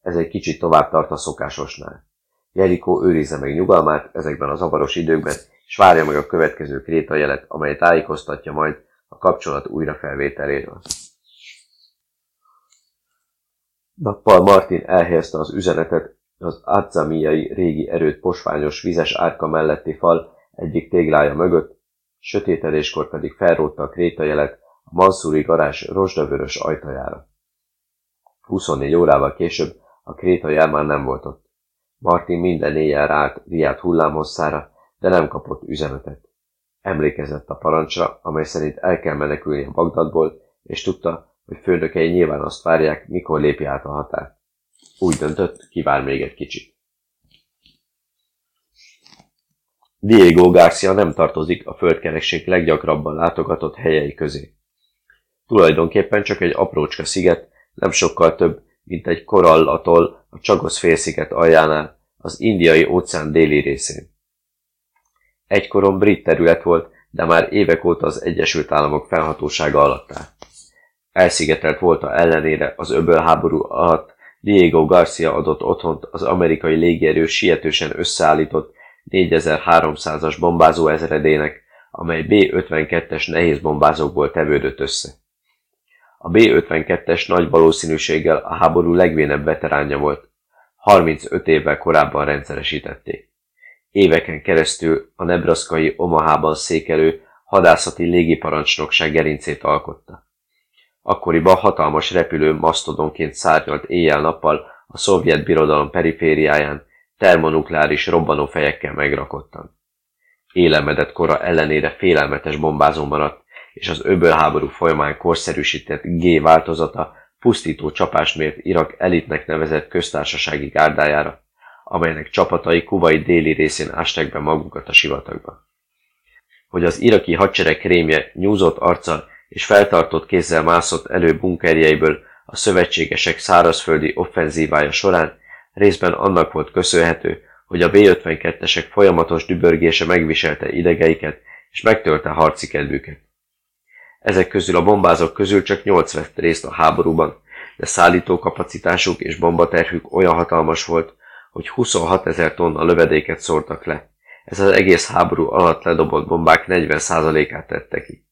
Ez egy kicsit tovább tart a szokásosnál. Jerikó őrizze meg nyugalmát ezekben a zavaros időkben, és várja meg a következő krétajelet, amely tájékoztatja majd a kapcsolat újrafelvételéről. Nappal Martin elhelyezte az üzenetet az Adzamiai régi erőt posványos vizes árka melletti fal egyik téglája mögött, sötételéskor pedig felrótta a krétajelet a Mansuri garázs rozsdavörös ajtajára. 24 órával később a kréta már nem volt ott. Martin minden éjjel rált Riát hullámhosszára, de nem kapott üzenetet. Emlékezett a parancsra, amely szerint el kell menekülni a Bagdadból, és tudta, hogy főnökei nyilván azt várják, mikor lépi át a határt. Úgy döntött, kivár még egy kicsit. Diego Garcia nem tartozik a földkerekség leggyakrabban látogatott helyei közé. Tulajdonképpen csak egy aprócska sziget, nem sokkal több, mint egy korallatól a Csagosz félsziget aljánál, az indiai óceán déli részén. Egykoron brit terület volt, de már évek óta az Egyesült Államok felhatósága alatt áll. Elszigetelt volta ellenére az öbölháború alatt Diego Garcia adott otthont az amerikai légierő sietősen összeállított 4300-as bombázó ezredének, amely B-52-es nehéz bombázókból tevődött össze. A B-52-es nagy valószínűséggel a háború legvénebb veteránja volt. 35 évvel korábban rendszeresítették. Éveken keresztül a nebraszkai Omahában székelő hadászati légiparancsnokság gerincét alkotta. Akkoriban hatalmas repülő masztodonként szárnyalt éjjel-nappal a szovjet birodalom perifériáján, termonukleáris robbanófejekkel megrakottan. Élemedett kora ellenére félelmetes bombázó maradt, és az öbölháború folyamán korszerűsített G változata pusztító csapást mért Irak elitnek nevezett köztársasági gárdájára, amelynek csapatai Kuwait déli részén ásták be magukat a sivatagba. Hogy az iraki hadsereg krémje nyúzott arccal és feltartott kézzel mászott elő bunkerjeiből a szövetségesek szárazföldi offenzívája során, részben annak volt köszönhető, hogy a B-52-esek folyamatos dübörgése megviselte idegeiket és megtölte harci kedvüket. Ezek közül a bombázók közül csak nyolc vett részt a háborúban, de szállítókapacitásuk és bombaterhük olyan hatalmas volt, hogy 26 ezer tonna lövedéket szórtak le. Ez az egész háború alatt ledobott bombák 40%-át tette ki.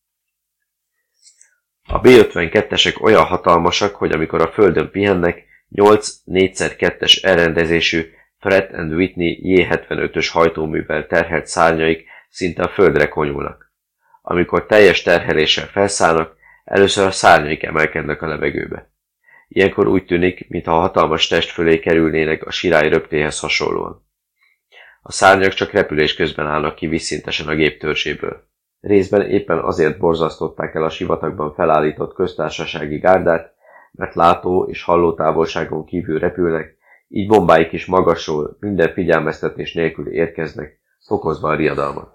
A B-52-esek olyan hatalmasak, hogy amikor a földön pihennek, 8 4x2-es elrendezésű Fred and Whitney J-75-ös hajtóművel terhelt szárnyaik szinte a földre konyulnak. Amikor teljes terheléssel felszállnak, először a szárnyaik emelkednek a levegőbe. Ilyenkor úgy tűnik, mintha a hatalmas test fölé kerülnének a sirály röptéhez hasonlóan. A szárnyak csak repülés közben állnak ki visszintesen a gép törzséből. Részben éppen azért borzasztották el a sivatagban felállított köztársasági gárdát, mert látó és halló távolságon kívül repülnek, így bombáik is magasról, minden figyelmeztetés nélkül érkeznek, fokozva a riadalmat.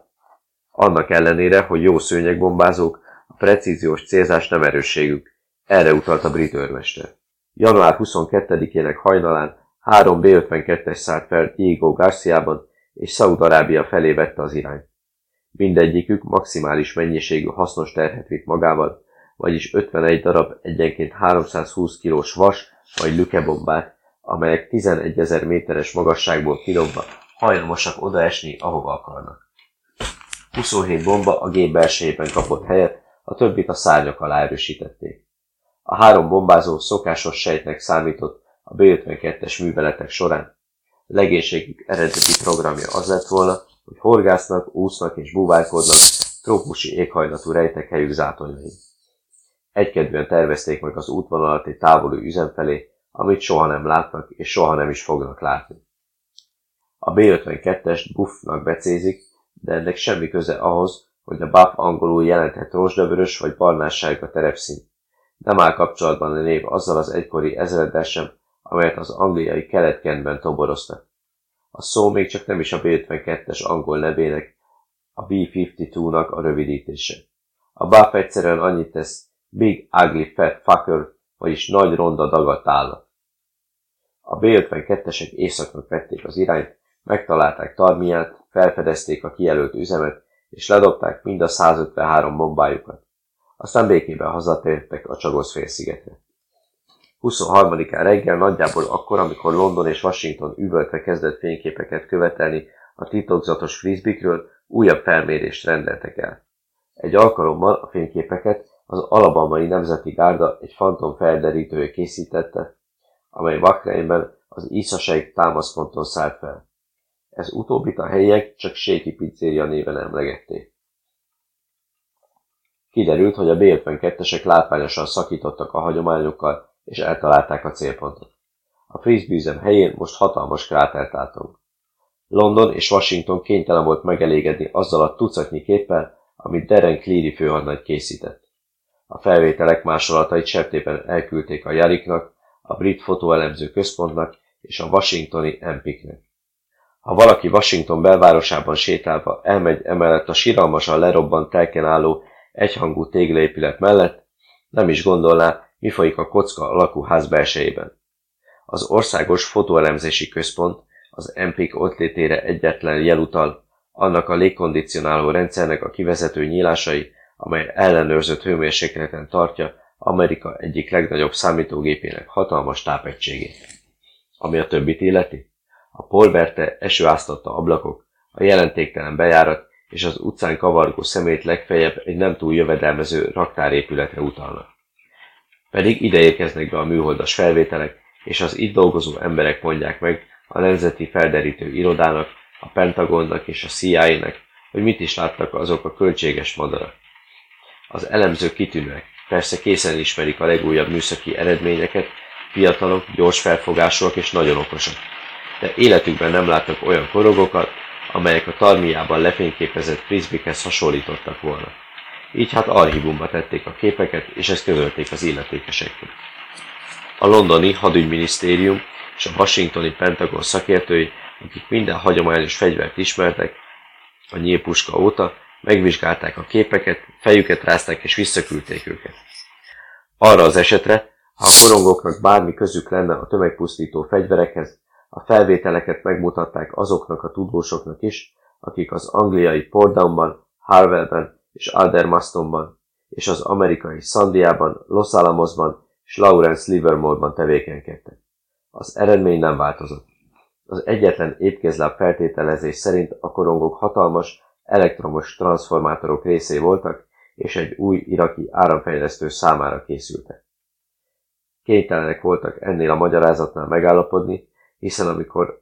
Annak ellenére, hogy jó szőnyegbombázók, a precíziós célzás nem erősségük, erre utalt a brit őrmester. Január 22-ének hajnalán három B-52-es szállt fel Diego Garciában, és Szaud-Arábia felé vette az irányt. Mindegyikük maximális mennyiségű hasznos terhet vitt magával, vagyis 51 darab egyenként 320 kilós vas vagy lükebombát, amelyek 11 ezer méteres magasságból kidobva hajlamosak odaesni, ahova akarnak. 27 bomba a gép belsejében kapott helyet, a többit a szárnyak alá erősítették. A három bombázó szokásos sejtnek számított a B-52-es műveletek során. Legénységük eredeti programja az lett volna, hogy horgásznak, úsznak és búvárkodnak trópusi éghajlatú rejtekhelyük zátonyai. Egykedvűen tervezték meg az útvonalat egy távoli üzem felé, amit soha nem látnak és soha nem is fognak látni. A B-52-est buffnak becézik, de ennek semmi köze ahhoz, hogy a buff angolul jelenthet rozsdavörös vagy barnássárga terepszín. Nem áll kapcsolatban a név azzal az egykori ezreddel sem, amelyet az angliai keletkentben toboroztak. A szó még csak nem is a B-52-es angol nevének, a B-52-nak a rövidítése. A buff egyszerűen annyit tesz, Big Ugly Fat Fucker, vagyis nagy ronda dagadt állat. A B-52-esek északnak vették az irányt, megtalálták Tarmiát, felfedezték a kijelölt üzemet, és ledobták mind a 153 bombájukat. Aztán békében hazatértek a Csagosz félszigetre. 23-án reggel nagyjából akkor, amikor London és Washington üvöltve kezdett fényképeket követelni a titokzatos frisbikről, újabb felmérést rendeltek el. Egy alkalommal a fényképeket az Alabamai Nemzeti Gárda egy fantom felderítője készítette, amely Bakreinben az Iszaseg támaszponton szállt fel. Ez utóbbit a helyiek csak Séki pizzéria néven emlegették. Kiderült, hogy a B-52-esek látványosan szakítottak a hagyományokkal, és eltalálták a célpontot. A frisbeezem helyén most hatalmas krátert látunk. London és Washington kénytelen volt megelégedni azzal a tucatnyi képpel, amit Darren Cleary főhadnagy készített. A felvételek másolatait septében elküldték a Jariknak, a brit fotóelemző központnak és a washingtoni Empiknek. Ha valaki Washington belvárosában sétálva elmegy emellett a siralmasan lerobbant telken álló egyhangú téglaépület mellett, nem is gondolná, mi folyik a kocka alakú ház belsejében. Az Országos Fotóelemzési Központ az MPIK ott létére egyetlen jelutal, annak a légkondicionáló rendszernek a kivezető nyílásai, amely ellenőrzött hőmérsékleten tartja Amerika egyik legnagyobb számítógépének hatalmas tápegységét. Ami a többit illeti, a polverte esőáztatta ablakok, a jelentéktelen bejárat és az utcán kavargó szemét legfeljebb egy nem túl jövedelmező raktárépületre utalnak. Pedig ide érkeznek be a műholdas felvételek, és az itt dolgozó emberek mondják meg a Nemzeti Felderítő Irodának, a Pentagonnak és a CIA-nek, hogy mit is láttak azok a költséges madarak. Az elemzők kitűnőek, persze készen ismerik a legújabb műszaki eredményeket, fiatalok, gyors felfogásúak és nagyon okosak. De életükben nem láttak olyan korogokat, amelyek a tarmiában lefényképezett frisbikhez hasonlítottak volna. Így hát archívumba tették a képeket, és ezt közölték az illetékesekkel. A londoni hadügyminisztérium és a washingtoni Pentagon szakértői, akik minden hagyományos fegyvert ismertek, a nyílpuska óta, megvizsgálták a képeket, fejüket rázták és visszaküldték őket. Arra az esetre, ha a korongoknak bármi közük lenne a tömegpusztító fegyverekhez, a felvételeket megmutatták azoknak a tudósoknak is, akik az angliai Portdownban, Harwellben és Aldermastonban, és az amerikai Sandiában, Los Alamosban és Lawrence Livermore-ban tevékenykedtek. Az eredmény nem változott. Az egyetlen épkézláb feltételezés szerint a korongok hatalmas, elektromos transformátorok részé voltak, és egy új iraki áramfejlesztő számára készültek. Kénytelenek voltak ennél a magyarázatnál megállapodni, hiszen amikor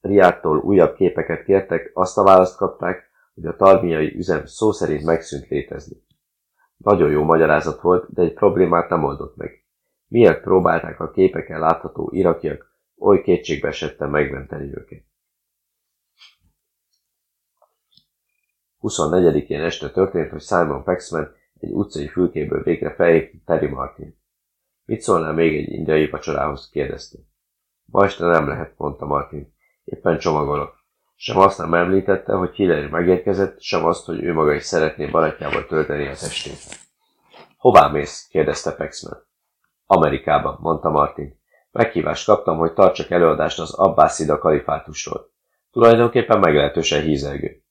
Riádtól újabb képeket kértek, azt a választ kapták, hogy a tarmiai üzem szó szerint megszűnt létezni. Nagyon jó magyarázat volt, de egy problémát nem oldott meg. Miért próbálták a képeken látható irakiak oly kétségbe esetten megmenteni őket? 24-én este történt, hogy Simon Paxman egy utcai fülkéből végre felhívta Terry Martin. Mit szólnál még egy indiai vacsorához? kérdezte. Ma este nem lehet, mondta Martin. Éppen csomagolok. Sem azt nem említette, hogy Hillary megérkezett, sem azt, hogy ő maga is szeretné barátjával tölteni a testét. Hová mész? kérdezte Paxman. Amerikába, mondta Martin. Meghívást kaptam, hogy tartsak előadást az Abbászida kalifátusról. Tulajdonképpen meglehetősen hízelgő.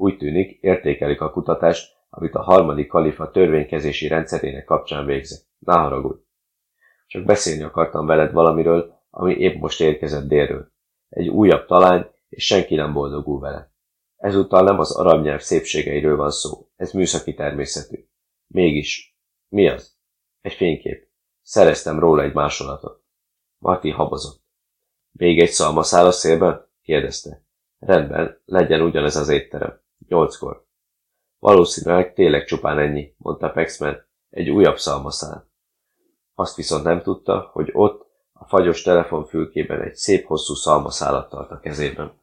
Úgy tűnik, értékelik a kutatást, amit a harmadik kalifa törvénykezési rendszerének kapcsán végzett. Ne haragudj. Csak beszélni akartam veled valamiről, ami épp most érkezett délről. Egy újabb talány, és senki nem boldogul vele. Ezúttal nem az arab nyelv szépségeiről van szó, ez műszaki természetű. Mégis, mi az? Egy fénykép. Szereztem róla egy másolatot. Marti habozott. Még egy szalmaszál a szélben? kérdezte. Rendben, legyen ugyanez az étterem. Nyolckor. Valószínűleg tényleg csupán ennyi, mondta Pexman, egy újabb szalmaszál. Azt viszont nem tudta, hogy ott, a fagyos telefonfülkében egy szép hosszú szalmaszálat tart a kezében.